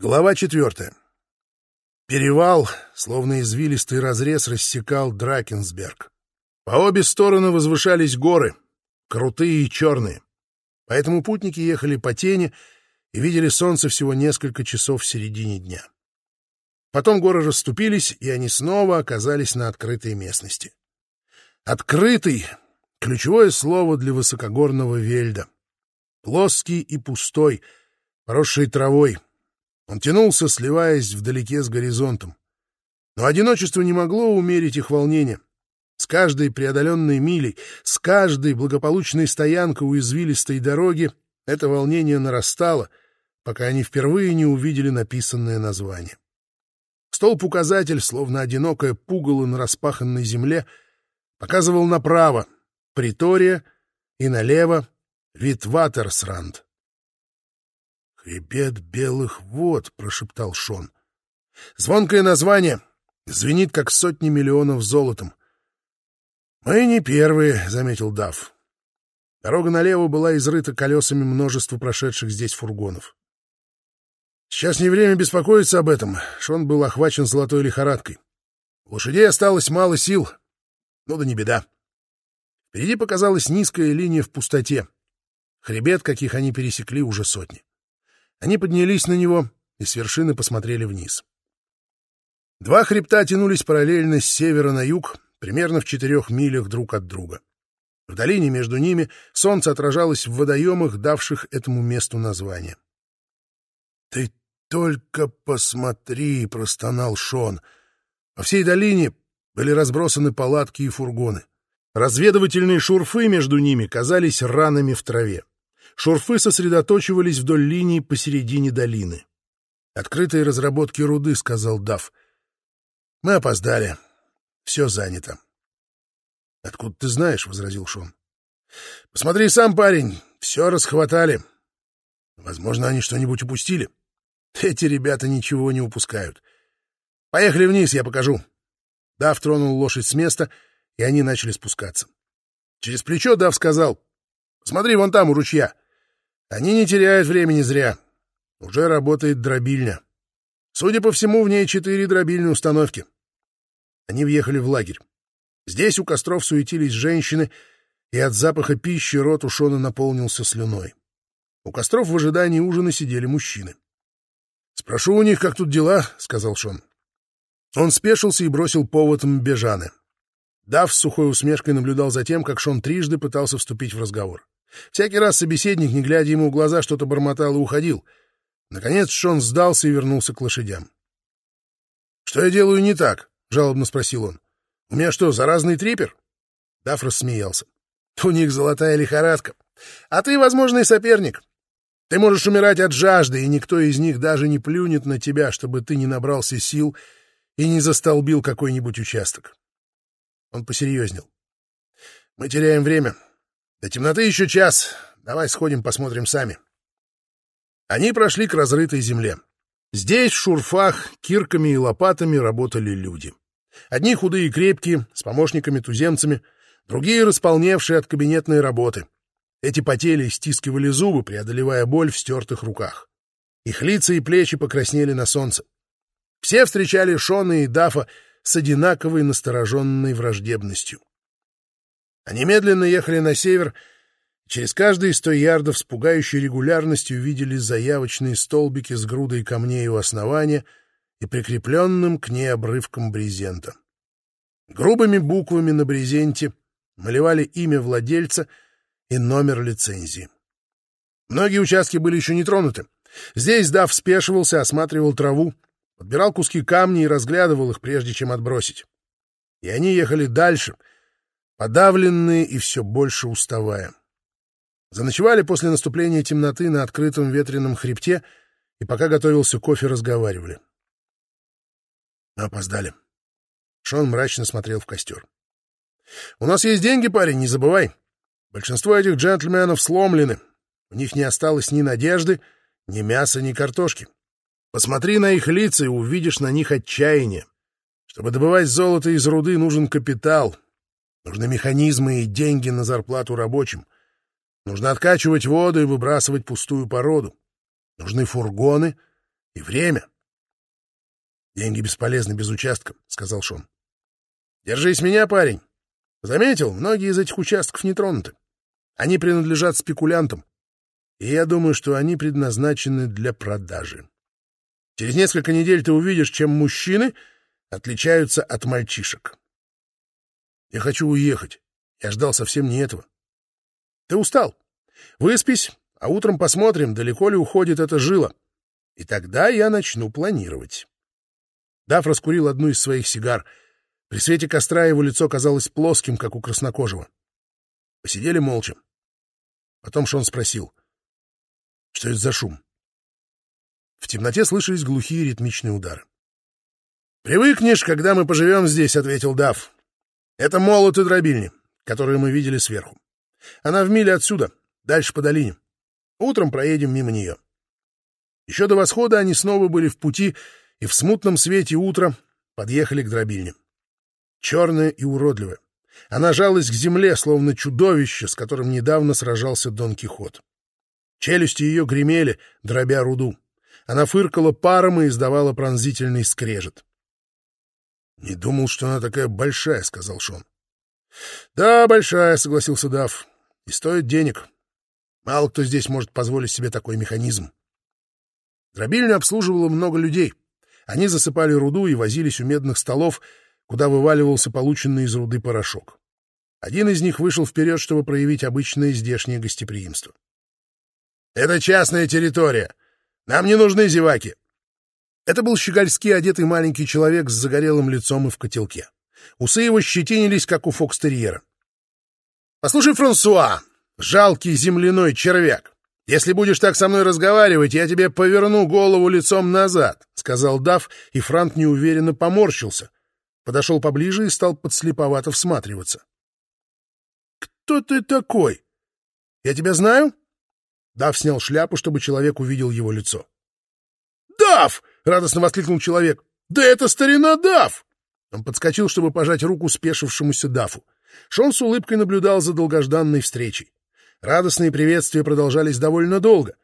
Глава четвертая. Перевал, словно извилистый разрез, рассекал Дракенсберг. По обе стороны возвышались горы, крутые и черные. Поэтому путники ехали по тени и видели солнце всего несколько часов в середине дня. Потом горы расступились, и они снова оказались на открытой местности. Открытый — ключевое слово для высокогорного вельда. Плоский и пустой, поросший травой — он тянулся, сливаясь вдалеке с горизонтом. Но одиночество не могло умерить их волнение. С каждой преодоленной милей, с каждой благополучной стоянкой у извилистой дороги это волнение нарастало, пока они впервые не увидели написанное название. Столб-указатель, словно одинокое пугало на распаханной земле, показывал направо — Притория, и налево — Витватерсранд. «Хребет белых вод», — прошептал Шон. «Звонкое название. Звенит, как сотни миллионов золотом». «Мы не первые», — заметил Дав. Дорога налево была изрыта колесами множества прошедших здесь фургонов. Сейчас не время беспокоиться об этом. Шон был охвачен золотой лихорадкой. У лошадей осталось мало сил. Ну да не беда. Впереди показалась низкая линия в пустоте. Хребет, каких они пересекли, уже сотни. Они поднялись на него и с вершины посмотрели вниз. Два хребта тянулись параллельно с севера на юг, примерно в четырех милях друг от друга. В долине между ними солнце отражалось в водоемах, давших этому месту название. — Ты только посмотри! — простонал Шон. По всей долине были разбросаны палатки и фургоны. Разведывательные шурфы между ними казались ранами в траве. Шурфы сосредоточивались вдоль линии посередине долины. «Открытые разработки руды», — сказал Дав. «Мы опоздали. Все занято». «Откуда ты знаешь?» — возразил Шон. «Посмотри сам, парень. Все расхватали. Возможно, они что-нибудь упустили. Эти ребята ничего не упускают. Поехали вниз, я покажу». Дав тронул лошадь с места, и они начали спускаться. Через плечо Дав сказал, «Смотри, вон там, у ручья. Они не теряют времени зря. Уже работает дробильня. Судя по всему, в ней четыре дробильные установки. Они въехали в лагерь. Здесь у костров суетились женщины, и от запаха пищи рот у Шона наполнился слюной. У костров в ожидании ужина сидели мужчины. «Спрошу у них, как тут дела», — сказал Шон. Он спешился и бросил повод Мбежаны. Дав с сухой усмешкой наблюдал за тем, как Шон трижды пытался вступить в разговор. Всякий раз собеседник, не глядя ему в глаза, что-то бормотал и уходил. Наконец Шон сдался и вернулся к лошадям. — Что я делаю не так? — жалобно спросил он. — У меня что, заразный трипер? Даф рассмеялся. — У них золотая лихорадка. А ты возможный соперник. Ты можешь умирать от жажды, и никто из них даже не плюнет на тебя, чтобы ты не набрался сил и не застолбил какой-нибудь участок. Он посерьезнел. — Мы теряем время. — до темноты еще час. Давай сходим, посмотрим сами. Они прошли к разрытой земле. Здесь, в шурфах, кирками и лопатами работали люди. Одни худые и крепкие, с помощниками-туземцами, другие располневшие от кабинетной работы. Эти потели стискивали зубы, преодолевая боль в стертых руках. Их лица и плечи покраснели на солнце. Все встречали Шона и Дафа с одинаковой настороженной враждебностью. Они медленно ехали на север, через каждые сто ярдов с пугающей регулярностью видели заявочные столбики с грудой камней у основания и прикрепленным к ней обрывком брезента. Грубыми буквами на брезенте малевали имя владельца и номер лицензии. Многие участки были еще не тронуты. Здесь Дав спешивался, осматривал траву, подбирал куски камней и разглядывал их, прежде чем отбросить. И они ехали дальше — подавленные и все больше уставая. Заночевали после наступления темноты на открытом ветреном хребте, и пока готовился кофе, разговаривали. опоздали. Шон мрачно смотрел в костер. «У нас есть деньги, парень, не забывай. Большинство этих джентльменов сломлены. У них не осталось ни надежды, ни мяса, ни картошки. Посмотри на их лица и увидишь на них отчаяние. Чтобы добывать золото из руды, нужен капитал, Нужны механизмы и деньги на зарплату рабочим. Нужно откачивать воду и выбрасывать пустую породу. Нужны фургоны И время. Деньги бесполезны без участка, — сказал Шон. Держись меня, парень. Заметил, многие из этих участков не тронуты. Они принадлежат спекулянтам. И я думаю, что они предназначены для продажи. Через несколько недель ты увидишь, чем мужчины отличаются от мальчишек. Я хочу уехать. Я ждал совсем не этого. Ты устал. Выспись, а утром посмотрим, далеко ли уходит эта жила. И тогда я начну планировать. Даф раскурил одну из своих сигар. При свете костра его лицо казалось плоским, как у краснокожего. Посидели молча. Потом Шон спросил. — Что это за шум? В темноте слышались глухие ритмичные удары. «Привыкнешь, когда мы поживем здесь», — ответил Дав. «Это молот и дробильни, которые мы видели сверху. Она в миле отсюда, дальше по долине. Утром проедем мимо нее». Еще до восхода они снова были в пути, и в смутном свете утра подъехали к дробильне. Черная и уродливая. Она жалась к земле, словно чудовище, с которым недавно сражался Дон Кихот. Челюсти ее гремели, дробя руду. Она фыркала паром и издавала пронзительный скрежет. «Не думал, что она такая большая», — сказал Шон. «Да, большая», — согласился Дав. «И стоит денег. Мало кто здесь может позволить себе такой механизм». Дробильню обслуживало много людей. Они засыпали руду и возились у медных столов, куда вываливался полученный из руды порошок. Один из них вышел вперед, чтобы проявить обычное здешнее гостеприимство. «Это частная территория. Нам не нужны зеваки. Это был щегольски одетый маленький человек с загорелым лицом и в котелке. Усы его щетинились, как у фокстерьера. «Послушай, Франсуа, жалкий земляной червяк, если будешь так со мной разговаривать, я тебе поверну голову лицом назад», — сказал Дав, и Франк неуверенно поморщился. Подошел поближе и стал подслеповато всматриваться. «Кто ты такой? Я тебя знаю?» Дав снял шляпу, чтобы человек увидел его лицо. «Дав!» — радостно воскликнул человек. «Да это старина Дав!» Он подскочил, чтобы пожать руку спешившемуся Дафу. Шон с улыбкой наблюдал за долгожданной встречей. Радостные приветствия продолжались довольно долго.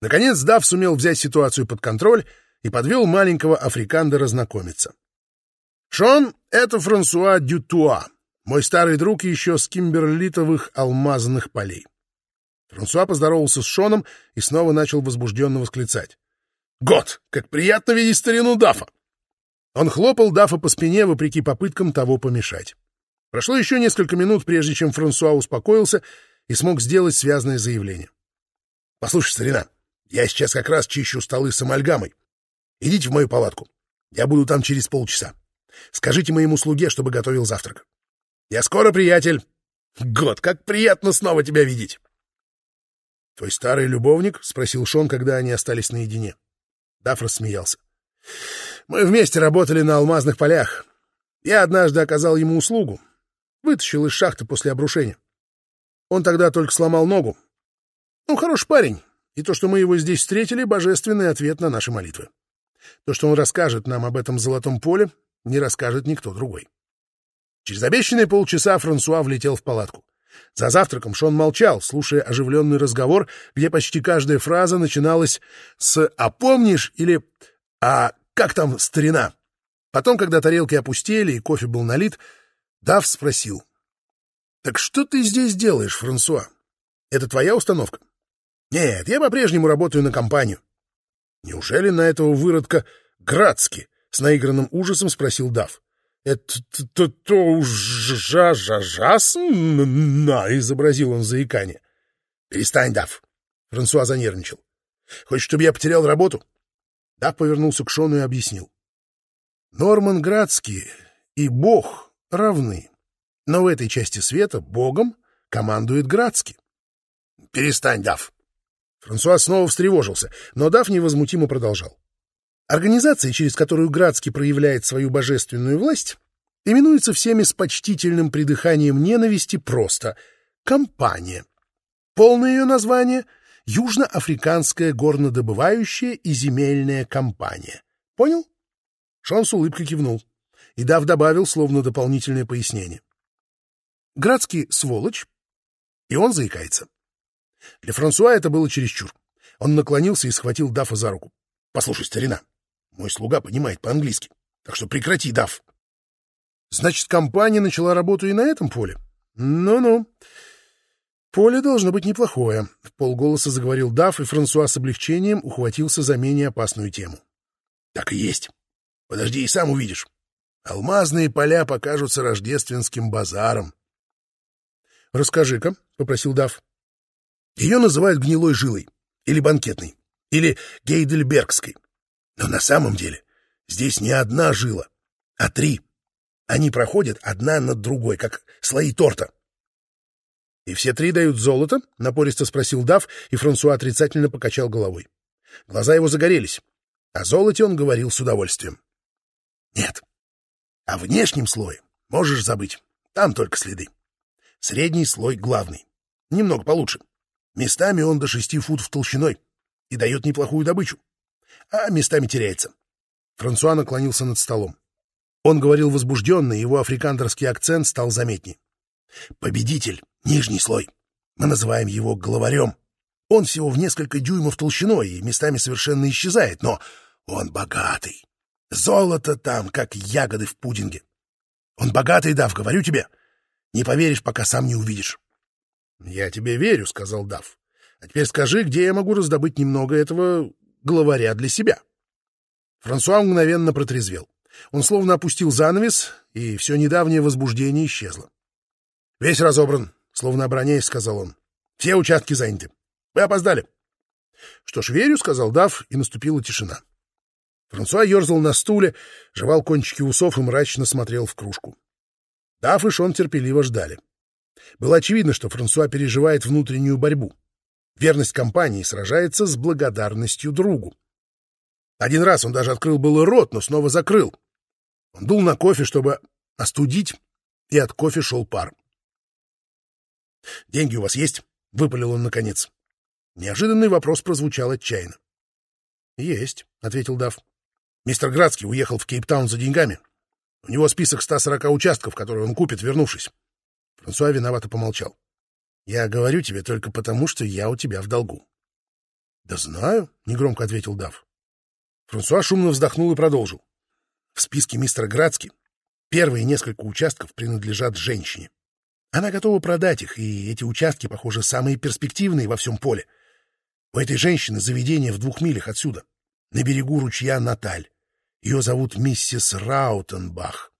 Наконец Дав сумел взять ситуацию под контроль и подвел маленького африканда разнакомиться. «Шон — это Франсуа Дютуа, мой старый друг еще с кимберлитовых алмазных полей». Франсуа поздоровался с Шоном и снова начал возбужденно восклицать. Год! Как приятно видеть старину Дафа!» Он хлопал Дафа по спине, вопреки попыткам того помешать. Прошло еще несколько минут, прежде чем Франсуа успокоился и смог сделать связное заявление. «Послушай, старина, я сейчас как раз чищу столы с амальгамой. Идите в мою палатку. Я буду там через полчаса. Скажите моему слуге, чтобы готовил завтрак. Я скоро, приятель. Год, как приятно снова тебя видеть!» «Твой старый любовник?» — спросил Шон, когда они остались наедине. Даф рассмеялся. «Мы вместе работали на алмазных полях. Я однажды оказал ему услугу. Вытащил из шахты после обрушения. Он тогда только сломал ногу. Он хороший парень, и то, что мы его здесь встретили, — божественный ответ на наши молитвы. То, что он расскажет нам об этом золотом поле, не расскажет никто другой». Через обещанные полчаса Франсуа влетел в палатку. За завтраком Шон молчал, слушая оживленный разговор, где почти каждая фраза начиналась с «а помнишь» или «а как там старина?». Потом, когда тарелки опустели и кофе был налит, Дав спросил. «Так что ты здесь делаешь, Франсуа? Это твоя установка?» «Нет, я по-прежнему работаю на компанию». «Неужели на этого выродка Градски?» — с наигранным ужасом спросил Дав. «Это то, то ужасно!» — изобразил он заикание. «Перестань, Дав!» — Франсуа занервничал. «Хочешь, чтобы я потерял работу?» Дав повернулся к Шону и объяснил. «Норман Градский и Бог равны, но в этой части света Богом командует Градский». «Перестань, Дав!» Франсуа снова встревожился, но Дав невозмутимо продолжал. Организация, через которую Градский проявляет свою божественную власть, именуется всеми с почтительным придыханием ненависти просто «компания». Полное ее название — Южноафриканская горнодобывающая и земельная компания. Понял? Шон с улыбкой кивнул. И Дав добавил, словно дополнительное пояснение. Градский — сволочь, и он заикается. Для Франсуа это было чересчур. Он наклонился и схватил Дафа за руку. Послушай, старина, мой слуга понимает по-английски, так что прекрати, Дав. Значит, компания начала работу и на этом поле? Ну-ну. Поле должно быть неплохое, — в полголоса заговорил Дав, и Франсуа с облегчением ухватился за менее опасную тему. Так и есть. Подожди, и сам увидишь. Алмазные поля покажутся рождественским базаром. — Расскажи-ка, — попросил Дав. Ее называют гнилой жилой, или банкетной, или гейдельбергской. Но на самом деле здесь не одна жила, а три. Они проходят одна над другой, как слои торта. — И все три дают золото? — напористо спросил Дав, и Франсуа отрицательно покачал головой. Глаза его загорелись. О золоте он говорил с удовольствием. — Нет. О внешнем слое можешь забыть. Там только следы. Средний слой главный. Немного получше. Местами он до шести футов толщиной и дает неплохую добычу. А местами теряется. Франсуа наклонился над столом. Он говорил возбужденно, его африкантерский акцент стал заметней. «Победитель — нижний слой. Мы называем его главарем. Он всего в несколько дюймов толщиной и местами совершенно исчезает, но он богатый. Золото там, как ягоды в пудинге. Он богатый, Дав, говорю тебе. Не поверишь, пока сам не увидишь. — Я тебе верю, — сказал Дав. — А теперь скажи, где я могу раздобыть немного этого главаря для себя? Франсуа мгновенно протрезвел. Он словно опустил занавес, и все недавнее возбуждение исчезло. — Весь разобран, — словно обороняясь, сказал он. — Все участки заняты. Вы опоздали. — Что ж, верю, — сказал Дав, и наступила тишина. Франсуа ерзал на стуле, жевал кончики усов и мрачно смотрел в кружку. Дав и Шон терпеливо ждали. Было очевидно, что Франсуа переживает внутреннюю борьбу. Верность компании сражается с благодарностью другу. Один раз он даже открыл было рот, но снова закрыл. Он дул на кофе, чтобы остудить, и от кофе шел пар. «Деньги у вас есть?» — выпалил он наконец. Неожиданный вопрос прозвучал отчаянно. «Есть», — ответил Дав. «Мистер Градский уехал в Кейптаун за деньгами. У него список 140 участков, которые он купит, вернувшись. Франсуа виновато помолчал. Я говорю тебе только потому, что я у тебя в долгу. Да знаю, негромко ответил Дав. Франсуа шумно вздохнул и продолжил. В списке мистера Градски первые несколько участков принадлежат женщине. Она готова продать их, и эти участки, похоже, самые перспективные во всем поле. У этой женщины заведение в двух милях отсюда, на берегу ручья Наталь. Ее зовут миссис Раутенбах.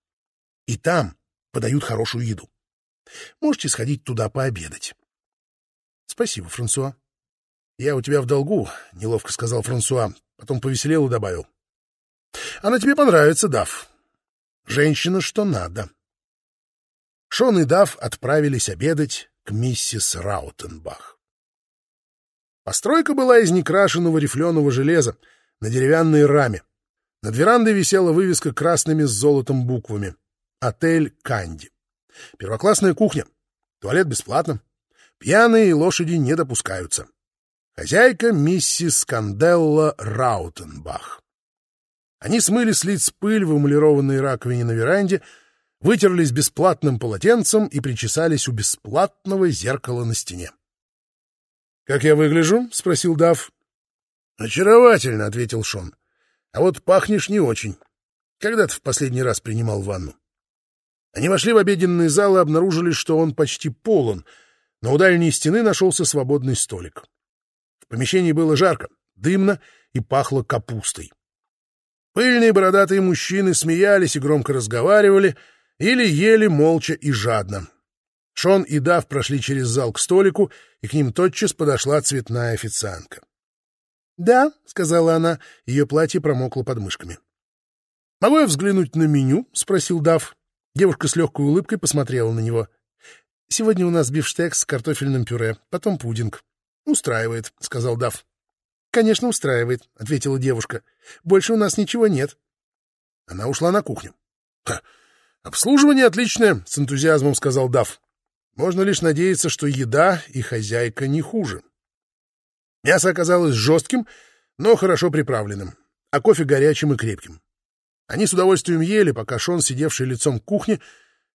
И там подают хорошую еду. Можете сходить туда пообедать. — Спасибо, Франсуа. — Я у тебя в долгу, — неловко сказал Франсуа, потом повеселел и добавил. — Она тебе понравится, Дав. Женщина, что надо. Шон и Дав отправились обедать к миссис Раутенбах. Постройка была из некрашенного рифленого железа на деревянной раме. Над верандой висела вывеска красными с золотом буквами «Отель Канди». Первоклассная кухня. Туалет бесплатно. Пьяные лошади не допускаются. Хозяйка миссис Канделла Раутенбах. Они смыли с лиц пыль в эмалированной раковине на веранде, вытерлись бесплатным полотенцем и причесались у бесплатного зеркала на стене. — Как я выгляжу? — спросил Дав. — Очаровательно, — ответил Шон. А вот пахнешь не очень. Когда ты в последний раз принимал ванну? Они вошли в обеденный зал и обнаружили, что он почти полон, но у дальней стены нашелся свободный столик. В помещении было жарко, дымно и пахло капустой. Пыльные бородатые мужчины смеялись и громко разговаривали или ели молча и жадно. Шон и Дав прошли через зал к столику, и к ним тотчас подошла цветная официантка. «Да», — сказала она, ее платье промокло под мышками. «Могу я взглянуть на меню?» — спросил Дав. Девушка с легкой улыбкой посмотрела на него. «Сегодня у нас бифштекс с картофельным пюре, потом пудинг». «Устраивает», — сказал Дав. «Конечно, устраивает», — ответила девушка. «Больше у нас ничего нет». Она ушла на кухню. «Обслуживание отличное», — с энтузиазмом сказал Дав. «Можно лишь надеяться, что еда и хозяйка не хуже». Мясо оказалось жестким, но хорошо приправленным, а кофе горячим и крепким. Они с удовольствием ели, пока Шон, сидевший лицом к кухне,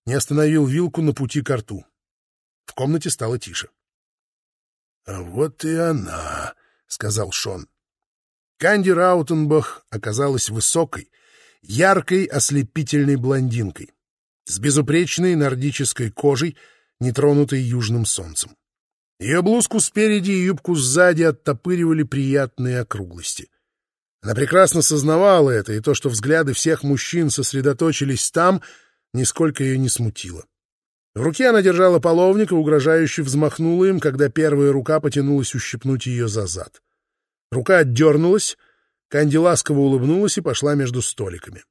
не остановил вилку на пути к рту. В комнате стало тише. — А вот и она, — сказал Шон. Канди Раутенбах оказалась высокой, яркой, ослепительной блондинкой с безупречной нордической кожей, нетронутой южным солнцем. Ее блузку спереди и юбку сзади оттопыривали приятные округлости. Она прекрасно сознавала это, и то, что взгляды всех мужчин сосредоточились там, нисколько ее не смутило. В руке она держала половник и угрожающе взмахнула им, когда первая рука потянулась ущипнуть ее за зад. Рука отдернулась, Канди ласково улыбнулась и пошла между столиками.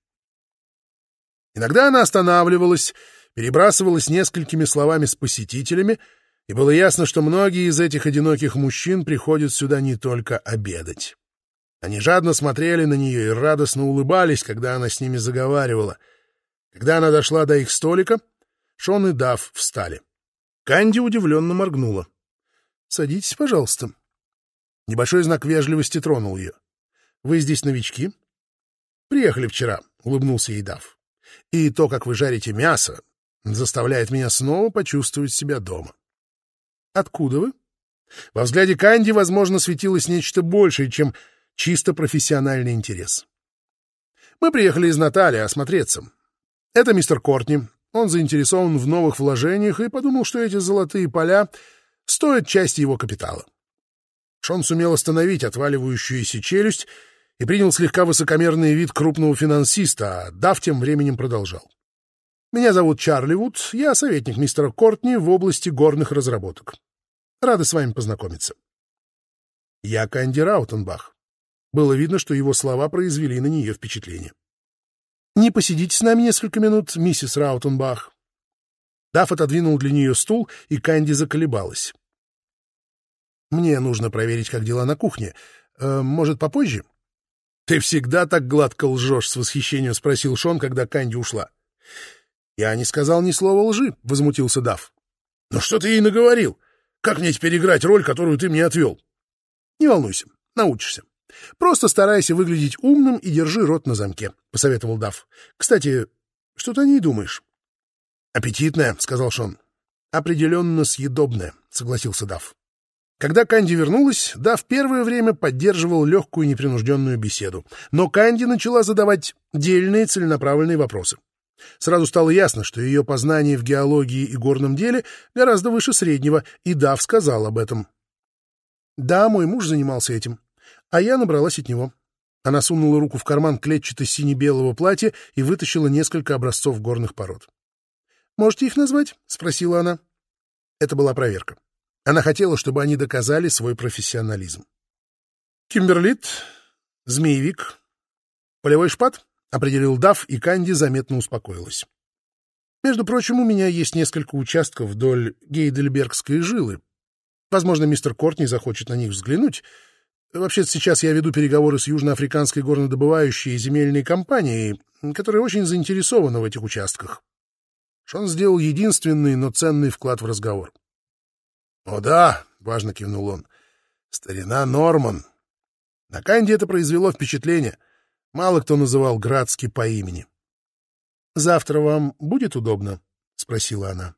Иногда она останавливалась, перебрасывалась несколькими словами с посетителями, и было ясно, что многие из этих одиноких мужчин приходят сюда не только обедать. Они жадно смотрели на нее и радостно улыбались, когда она с ними заговаривала. Когда она дошла до их столика, Шон и Дав встали. Канди удивленно моргнула. — Садитесь, пожалуйста. Небольшой знак вежливости тронул ее. — Вы здесь новички? — Приехали вчера, — улыбнулся ей Дав. — И то, как вы жарите мясо, заставляет меня снова почувствовать себя дома. — Откуда вы? Во взгляде Канди, возможно, светилось нечто большее, чем чисто профессиональный интерес. Мы приехали из Натали осмотреться. Это мистер Кортни. Он заинтересован в новых вложениях и подумал, что эти золотые поля стоят части его капитала. Шон сумел остановить отваливающуюся челюсть и принял слегка высокомерный вид крупного финансиста, а Дав тем временем продолжал. «Меня зовут Чарли Вуд, я советник мистера Кортни в области горных разработок. Рада с вами познакомиться». Я Канди Раутенбах. Было видно, что его слова произвели на нее впечатление. «Не посидите с нами несколько минут, миссис Раутенбах?» Дафф отодвинул для нее стул, и Канди заколебалась. Мне нужно проверить, как дела на кухне. Э, может, попозже? — Ты всегда так гладко лжешь, — с восхищением спросил Шон, когда Канди ушла. — Я не сказал ни слова лжи, — возмутился Дав. — Но что ты ей наговорил? Как мне теперь играть роль, которую ты мне отвел? — Не волнуйся, научишься. Просто старайся выглядеть умным и держи рот на замке, — посоветовал Дав. — Кстати, что ты о ней думаешь? — Аппетитная, — сказал Шон. — Определенно съедобная, — согласился Дав. Когда Канди вернулась, Дав первое время поддерживал легкую непринужденную беседу, но Канди начала задавать дельные целенаправленные вопросы. Сразу стало ясно, что ее познания в геологии и горном деле гораздо выше среднего, и Дав сказал об этом. «Да, мой муж занимался этим, а я набралась от него». Она сунула руку в карман клетчато-сине-белого платья и вытащила несколько образцов горных пород. «Можете их назвать?» — спросила она. Это была проверка. Она хотела, чтобы они доказали свой профессионализм. «Кимберлит, змеевик, полевой шпат», — определил Дав, и Канди заметно успокоилась. «Между прочим, у меня есть несколько участков вдоль Гейдельбергской жилы. Возможно, мистер Кортни захочет на них взглянуть. Вообще-то сейчас я веду переговоры с южноафриканской горнодобывающей земельной компанией, которая очень заинтересована в этих участках». Шон сделал единственный, но ценный вклад в разговор. — О да, — важно кивнул он, — старина Норман. На Канди это произвело впечатление. Мало кто называл Градский по имени. — Завтра вам будет удобно? — спросила она.